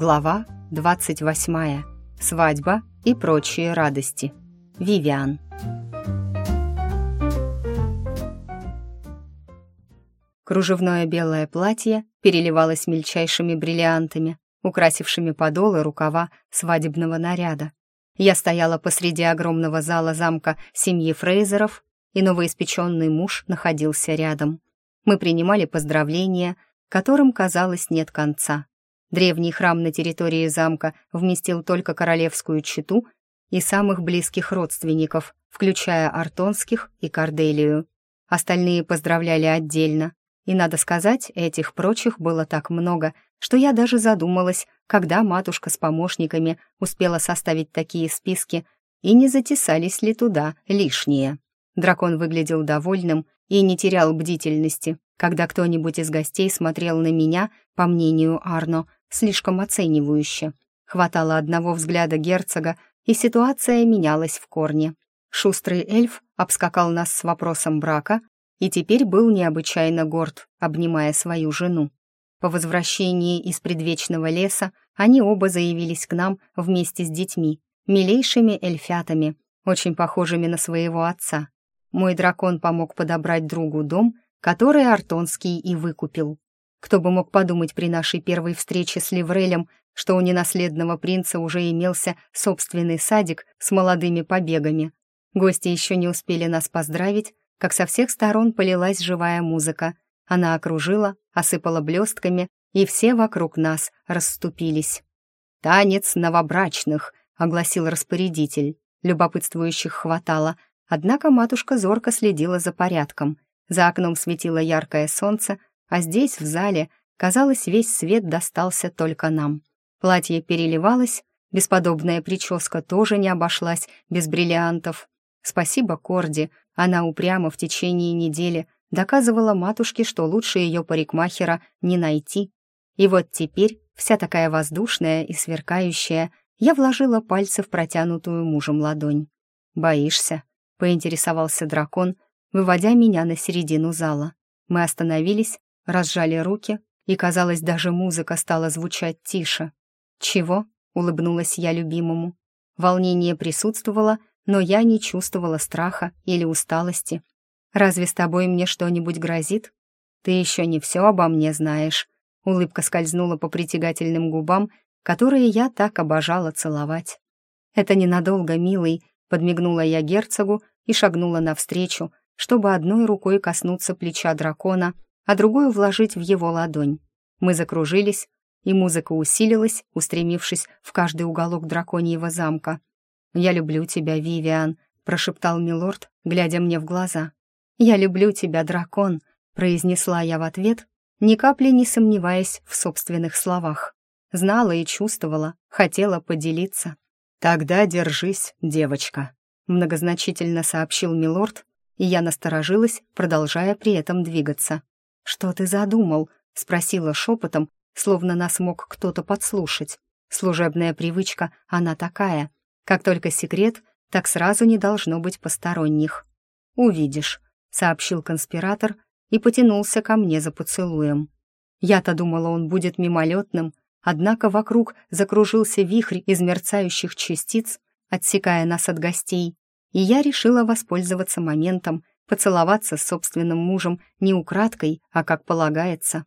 Глава 28. Свадьба и прочие радости. Вивиан. Кружевное белое платье переливалось мельчайшими бриллиантами, украсившими подолы рукава свадебного наряда. Я стояла посреди огромного зала замка семьи Фрейзеров, и новоиспеченный муж находился рядом. Мы принимали поздравления, которым, казалось, нет конца. Древний храм на территории замка вместил только королевскую чету и самых близких родственников, включая Артонских и Корделию. Остальные поздравляли отдельно. И, надо сказать, этих прочих было так много, что я даже задумалась, когда матушка с помощниками успела составить такие списки, и не затесались ли туда лишние. Дракон выглядел довольным и не терял бдительности, когда кто-нибудь из гостей смотрел на меня, по мнению Арно, слишком оценивающе. Хватало одного взгляда герцога, и ситуация менялась в корне. Шустрый эльф обскакал нас с вопросом брака и теперь был необычайно горд, обнимая свою жену. По возвращении из предвечного леса они оба заявились к нам вместе с детьми, милейшими эльфятами, очень похожими на своего отца. Мой дракон помог подобрать другу дом, который Артонский и выкупил. Кто бы мог подумать при нашей первой встрече с Ливрелем, что у ненаследного принца уже имелся собственный садик с молодыми побегами. Гости еще не успели нас поздравить, как со всех сторон полилась живая музыка. Она окружила, осыпала блестками, и все вокруг нас расступились. «Танец новобрачных», — огласил распорядитель. Любопытствующих хватало, однако матушка зорко следила за порядком. За окном светило яркое солнце, а здесь, в зале, казалось, весь свет достался только нам. Платье переливалось, бесподобная прическа тоже не обошлась без бриллиантов. Спасибо Корди, она упрямо в течение недели доказывала матушке, что лучше ее парикмахера не найти. И вот теперь, вся такая воздушная и сверкающая, я вложила пальцы в протянутую мужем ладонь. «Боишься?» — поинтересовался дракон, выводя меня на середину зала. Мы остановились, разжали руки, и, казалось, даже музыка стала звучать тише. «Чего?» — улыбнулась я любимому. Волнение присутствовало, но я не чувствовала страха или усталости. «Разве с тобой мне что-нибудь грозит? Ты еще не все обо мне знаешь». Улыбка скользнула по притягательным губам, которые я так обожала целовать. «Это ненадолго, милый», — подмигнула я герцогу и шагнула навстречу, чтобы одной рукой коснуться плеча дракона, а другую вложить в его ладонь. Мы закружились, и музыка усилилась, устремившись в каждый уголок драконьего замка. «Я люблю тебя, Вивиан», — прошептал милорд, глядя мне в глаза. «Я люблю тебя, дракон», — произнесла я в ответ, ни капли не сомневаясь в собственных словах. Знала и чувствовала, хотела поделиться. «Тогда держись, девочка», — многозначительно сообщил милорд, и я насторожилась, продолжая при этом двигаться. «Что ты задумал?» — спросила шепотом, словно нас мог кто-то подслушать. Служебная привычка, она такая. Как только секрет, так сразу не должно быть посторонних. «Увидишь», — сообщил конспиратор и потянулся ко мне за поцелуем. Я-то думала, он будет мимолетным, однако вокруг закружился вихрь из мерцающих частиц, отсекая нас от гостей, и я решила воспользоваться моментом поцеловаться с собственным мужем не украдкой, а как полагается.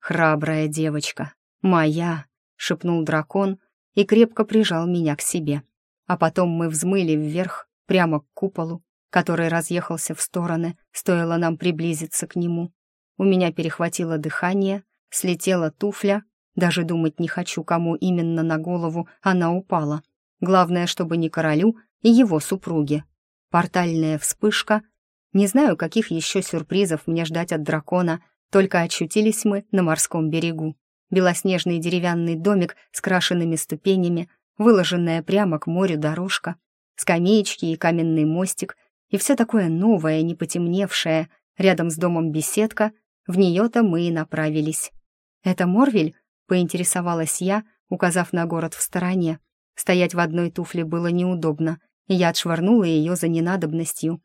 «Храбрая девочка, моя!» — шепнул дракон и крепко прижал меня к себе. А потом мы взмыли вверх, прямо к куполу, который разъехался в стороны, стоило нам приблизиться к нему. У меня перехватило дыхание, слетела туфля, даже думать не хочу, кому именно на голову она упала. Главное, чтобы не королю и его супруге. Портальная вспышка — не знаю, каких еще сюрпризов мне ждать от дракона, только очутились мы на морском берегу. Белоснежный деревянный домик с крашенными ступенями, выложенная прямо к морю дорожка, скамеечки и каменный мостик, и все такое новое, не потемневшее, рядом с домом беседка, в нее-то мы и направились. «Это Морвель?» — поинтересовалась я, указав на город в стороне. Стоять в одной туфле было неудобно, и я отшвырнула ее за ненадобностью.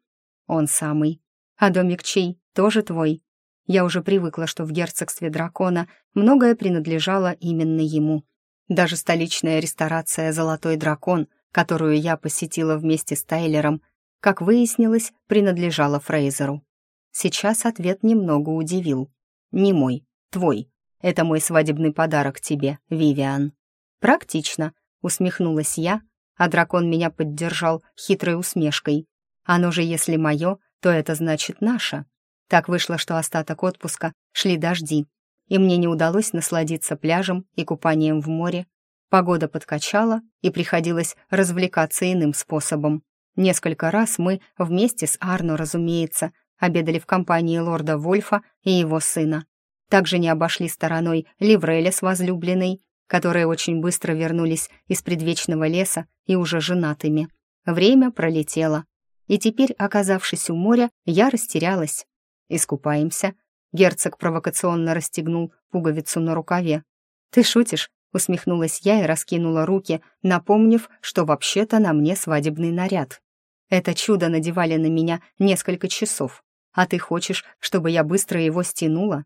«Он самый. А домик чей? Тоже твой?» Я уже привыкла, что в герцогстве дракона многое принадлежало именно ему. Даже столичная ресторация «Золотой дракон», которую я посетила вместе с Тайлером, как выяснилось, принадлежала Фрейзеру. Сейчас ответ немного удивил. «Не мой, твой. Это мой свадебный подарок тебе, Вивиан». «Практично», — усмехнулась я, а дракон меня поддержал хитрой усмешкой. «Оно же, если мое, то это значит наше». Так вышло, что остаток отпуска шли дожди, и мне не удалось насладиться пляжем и купанием в море. Погода подкачала, и приходилось развлекаться иным способом. Несколько раз мы вместе с Арно, разумеется, обедали в компании лорда Вольфа и его сына. Также не обошли стороной Ливреля с возлюбленной, которые очень быстро вернулись из предвечного леса и уже женатыми. Время пролетело. И теперь, оказавшись у моря, я растерялась. «Искупаемся», Герцог провокационно расстегнул пуговицу на рукаве. «Ты шутишь?» — усмехнулась я и раскинула руки, напомнив, что вообще-то на мне свадебный наряд. Это чудо надевали на меня несколько часов, а ты хочешь, чтобы я быстро его стянула?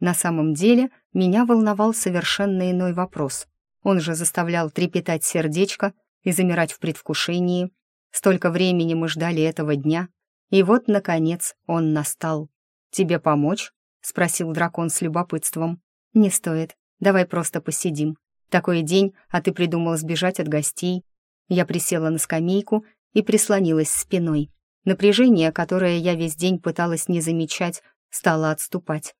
На самом деле меня волновал совершенно иной вопрос. Он же заставлял трепетать сердечко и замирать в предвкушении. Столько времени мы ждали этого дня, и вот, наконец, он настал. «Тебе помочь?» — спросил дракон с любопытством. «Не стоит. Давай просто посидим. Такой день, а ты придумал сбежать от гостей». Я присела на скамейку и прислонилась спиной. Напряжение, которое я весь день пыталась не замечать, стало отступать.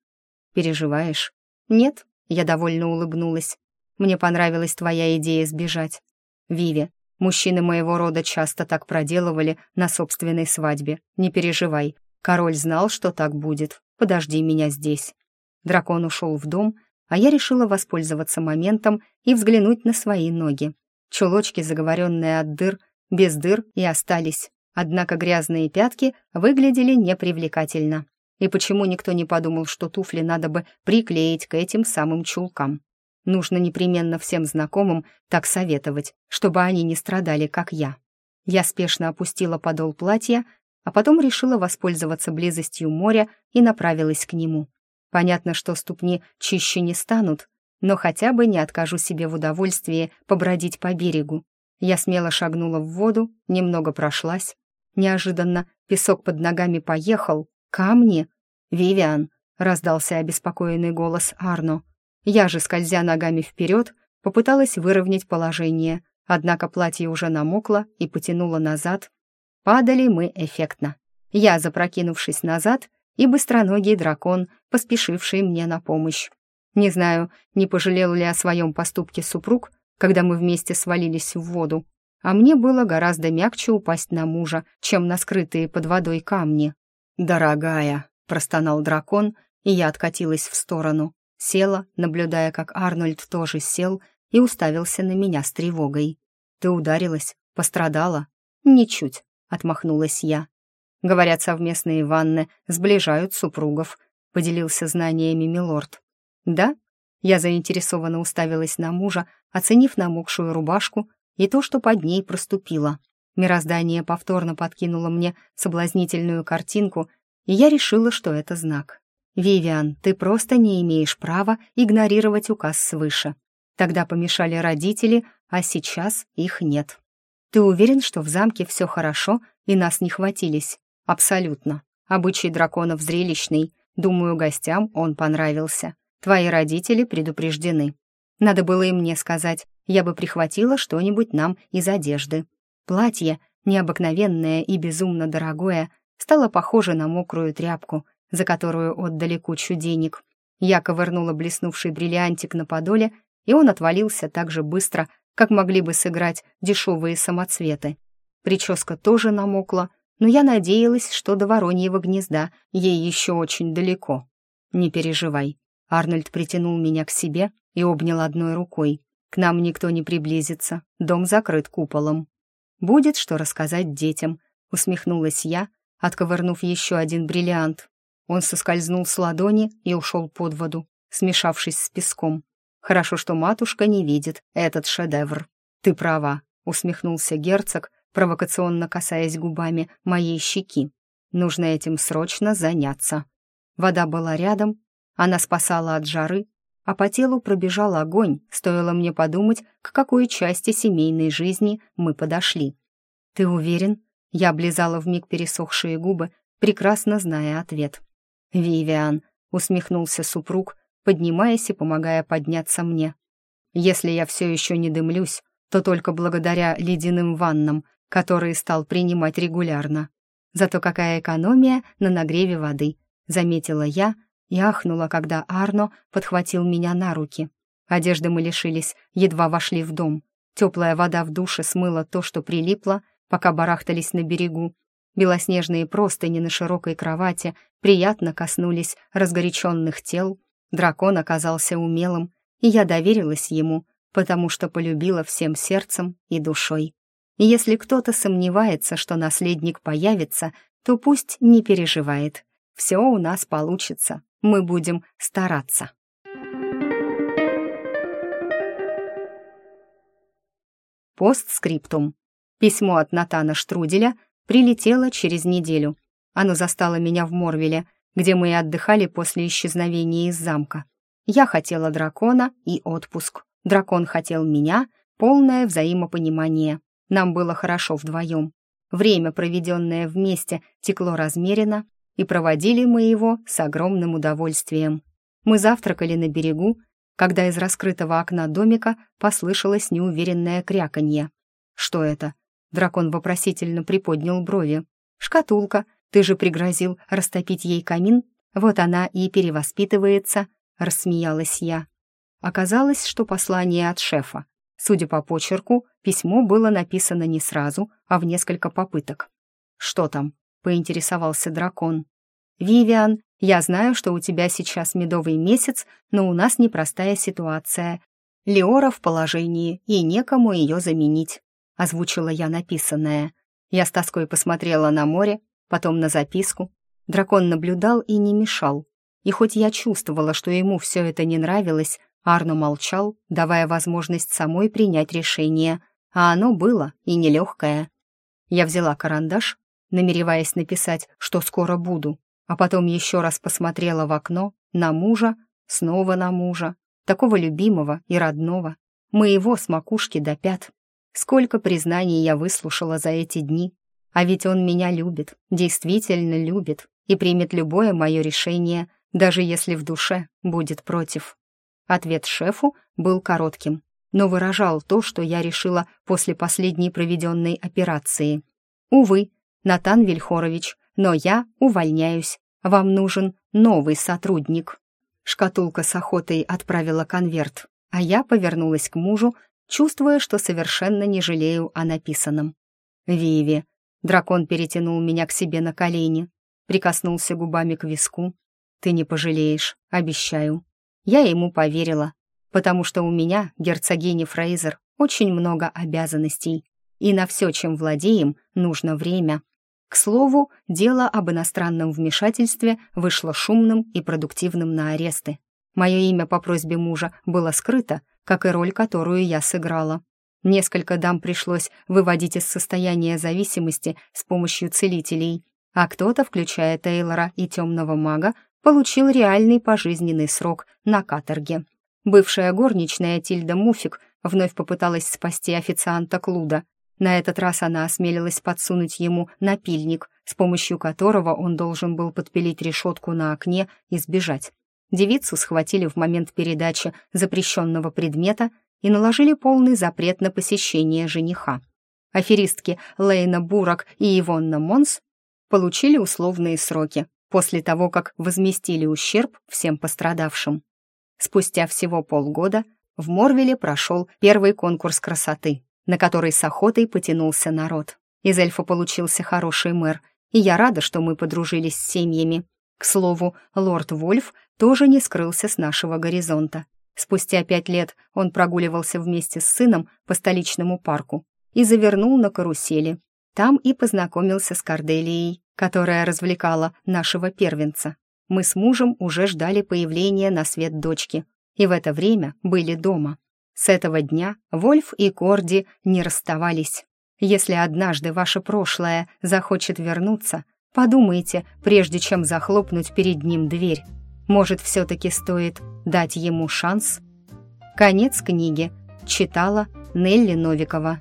«Переживаешь?» «Нет», — я довольно улыбнулась. «Мне понравилась твоя идея сбежать. Виви, мужчины моего рода часто так проделывали на собственной свадьбе. Не переживай, король знал, что так будет подожди меня здесь». Дракон ушел в дом, а я решила воспользоваться моментом и взглянуть на свои ноги. Чулочки, заговоренные от дыр, без дыр и остались. Однако грязные пятки выглядели непривлекательно. И почему никто не подумал, что туфли надо бы приклеить к этим самым чулкам? Нужно непременно всем знакомым так советовать, чтобы они не страдали, как я. Я спешно опустила подол платья а потом решила воспользоваться близостью моря и направилась к нему. Понятно, что ступни чище не станут, но хотя бы не откажу себе в удовольствии побродить по берегу. Я смело шагнула в воду, немного прошлась. Неожиданно песок под ногами поехал. Камни? «Вивиан!» — раздался обеспокоенный голос Арно. Я же, скользя ногами вперед, попыталась выровнять положение, однако платье уже намокло и потянуло назад, Падали мы эффектно. Я, запрокинувшись назад, и быстроногий дракон, поспешивший мне на помощь. Не знаю, не пожалел ли о своем поступке супруг, когда мы вместе свалились в воду, а мне было гораздо мягче упасть на мужа, чем на скрытые под водой камни. «Дорогая», — простонал дракон, и я откатилась в сторону, села, наблюдая, как Арнольд тоже сел и уставился на меня с тревогой. «Ты ударилась? Пострадала?» «Ничуть отмахнулась я. Говорят, совместные ванны сближают супругов, поделился знаниями милорд. Да? Я заинтересованно уставилась на мужа, оценив намокшую рубашку и то, что под ней проступило. Мироздание повторно подкинуло мне соблазнительную картинку, и я решила, что это знак. «Вивиан, ты просто не имеешь права игнорировать указ свыше. Тогда помешали родители, а сейчас их нет». «Ты уверен, что в замке все хорошо и нас не хватились?» «Абсолютно. Обычай драконов зрелищный. Думаю, гостям он понравился. Твои родители предупреждены. Надо было и мне сказать, я бы прихватила что-нибудь нам из одежды. Платье, необыкновенное и безумно дорогое, стало похоже на мокрую тряпку, за которую отдали кучу денег. Я ковырнула блеснувший бриллиантик на подоле, и он отвалился так же быстро, как могли бы сыграть дешевые самоцветы. Прическа тоже намокла, но я надеялась, что до вороньего гнезда ей еще очень далеко. «Не переживай». Арнольд притянул меня к себе и обнял одной рукой. «К нам никто не приблизится, дом закрыт куполом». «Будет что рассказать детям», — усмехнулась я, отковырнув еще один бриллиант. Он соскользнул с ладони и ушел под воду, смешавшись с песком. Хорошо, что матушка не видит этот шедевр. Ты права, усмехнулся герцог, провокационно касаясь губами моей щеки. Нужно этим срочно заняться. Вода была рядом, она спасала от жары, а по телу пробежал огонь, стоило мне подумать, к какой части семейной жизни мы подошли. «Ты уверен?» Я облизала вмиг пересохшие губы, прекрасно зная ответ. «Вивиан», — усмехнулся супруг, поднимаясь и помогая подняться мне. «Если я все еще не дымлюсь, то только благодаря ледяным ваннам, которые стал принимать регулярно. Зато какая экономия на нагреве воды», — заметила я и ахнула, когда Арно подхватил меня на руки. Одежды мы лишились, едва вошли в дом. Теплая вода в душе смыла то, что прилипло, пока барахтались на берегу. Белоснежные простыни на широкой кровати приятно коснулись разгоряченных тел. Дракон оказался умелым, и я доверилась ему, потому что полюбила всем сердцем и душой. Если кто-то сомневается, что наследник появится, то пусть не переживает. Все у нас получится, мы будем стараться. Постскриптум. Письмо от Натана Штруделя прилетело через неделю. Оно застало меня в Морвеле, где мы и отдыхали после исчезновения из замка. Я хотела дракона и отпуск. Дракон хотел меня, полное взаимопонимание. Нам было хорошо вдвоем. Время, проведенное вместе, текло размеренно, и проводили мы его с огромным удовольствием. Мы завтракали на берегу, когда из раскрытого окна домика послышалось неуверенное кряканье. «Что это?» Дракон вопросительно приподнял брови. «Шкатулка. Ты же пригрозил растопить ей камин. Вот она и перевоспитывается», — рассмеялась я. Оказалось, что послание от шефа. Судя по почерку, письмо было написано не сразу, а в несколько попыток. «Что там?» — поинтересовался дракон. «Вивиан, я знаю, что у тебя сейчас медовый месяц, но у нас непростая ситуация. Леора в положении, и некому ее заменить озвучила я написанное. Я с тоской посмотрела на море, потом на записку. Дракон наблюдал и не мешал. И хоть я чувствовала, что ему все это не нравилось, Арно молчал, давая возможность самой принять решение, а оно было и нелегкое. Я взяла карандаш, намереваясь написать, что скоро буду, а потом еще раз посмотрела в окно, на мужа, снова на мужа, такого любимого и родного, моего с макушки до пят. Сколько признаний я выслушала за эти дни. А ведь он меня любит, действительно любит, и примет любое мое решение, даже если в душе будет против. Ответ шефу был коротким, но выражал то, что я решила после последней проведенной операции. «Увы, Натан Вильхорович, но я увольняюсь. Вам нужен новый сотрудник». Шкатулка с охотой отправила конверт, а я повернулась к мужу чувствуя, что совершенно не жалею о написанном. «Виви!» Дракон перетянул меня к себе на колени, прикоснулся губами к виску. «Ты не пожалеешь, обещаю». Я ему поверила, потому что у меня, герцогини Фрейзер, очень много обязанностей, и на все, чем владеем, нужно время. К слову, дело об иностранном вмешательстве вышло шумным и продуктивным на аресты. Мое имя по просьбе мужа было скрыто, как и роль, которую я сыграла. Несколько дам пришлось выводить из состояния зависимости с помощью целителей, а кто-то, включая Тейлора и темного мага, получил реальный пожизненный срок на каторге. Бывшая горничная Тильда Муфик вновь попыталась спасти официанта Клуда. На этот раз она осмелилась подсунуть ему напильник, с помощью которого он должен был подпилить решетку на окне и сбежать. Девицу схватили в момент передачи запрещенного предмета и наложили полный запрет на посещение жениха. Аферистки Лейна Бурак и Ивонна Монс получили условные сроки после того, как возместили ущерб всем пострадавшим. Спустя всего полгода в Морвеле прошел первый конкурс красоты, на который с охотой потянулся народ. Из эльфа получился хороший мэр, и я рада, что мы подружились с семьями. К слову, лорд Вольф тоже не скрылся с нашего горизонта. Спустя пять лет он прогуливался вместе с сыном по столичному парку и завернул на карусели. Там и познакомился с Корделией, которая развлекала нашего первенца. Мы с мужем уже ждали появления на свет дочки, и в это время были дома. С этого дня Вольф и Корди не расставались. Если однажды ваше прошлое захочет вернуться, подумайте, прежде чем захлопнуть перед ним дверь. Может, все-таки стоит дать ему шанс? Конец книги. Читала Нелли Новикова.